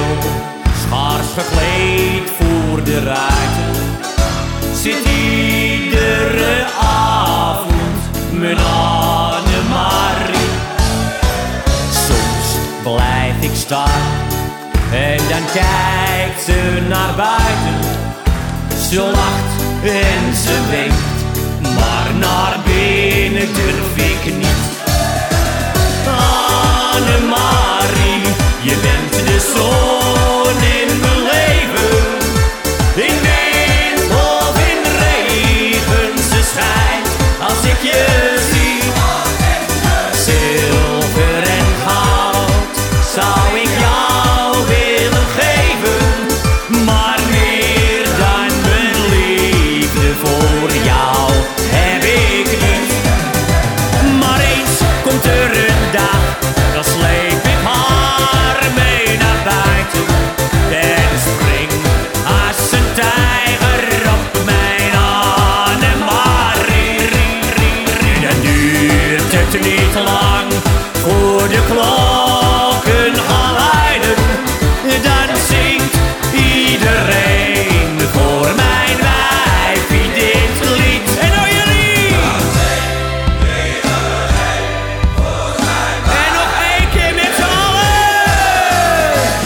geel. Schaars gekleed voor de ruiten zit iedere avond mijn Annemarie. Soms blijf ik staan en dan kijkt ze naar buiten. Ze lacht en ze wenkt, maar naar binnen durf ik yeah. Dan duurt het niet lang voor de klok